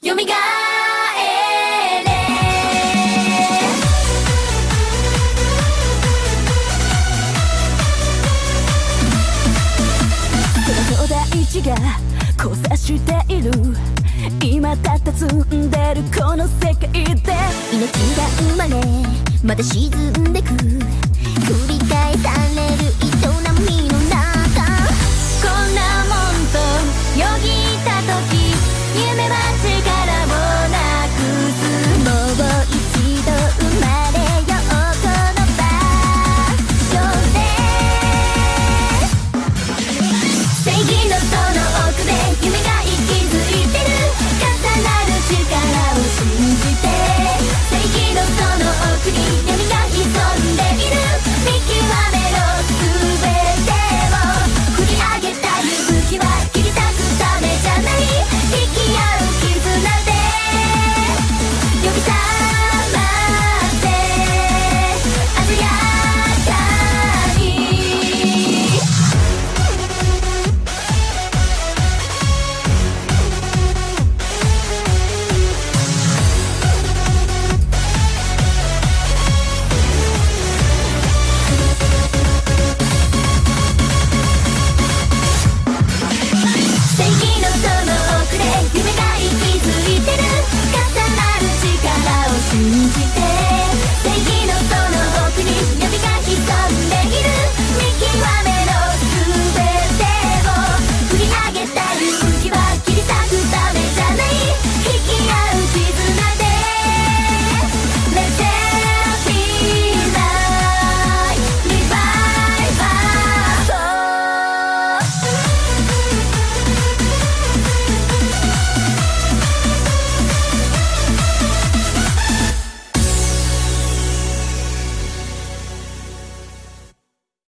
蘇れ。その大地が交差している。今たたずんでるこの世界で。命が生まれまた沈んでく。繰り返さ最近のそ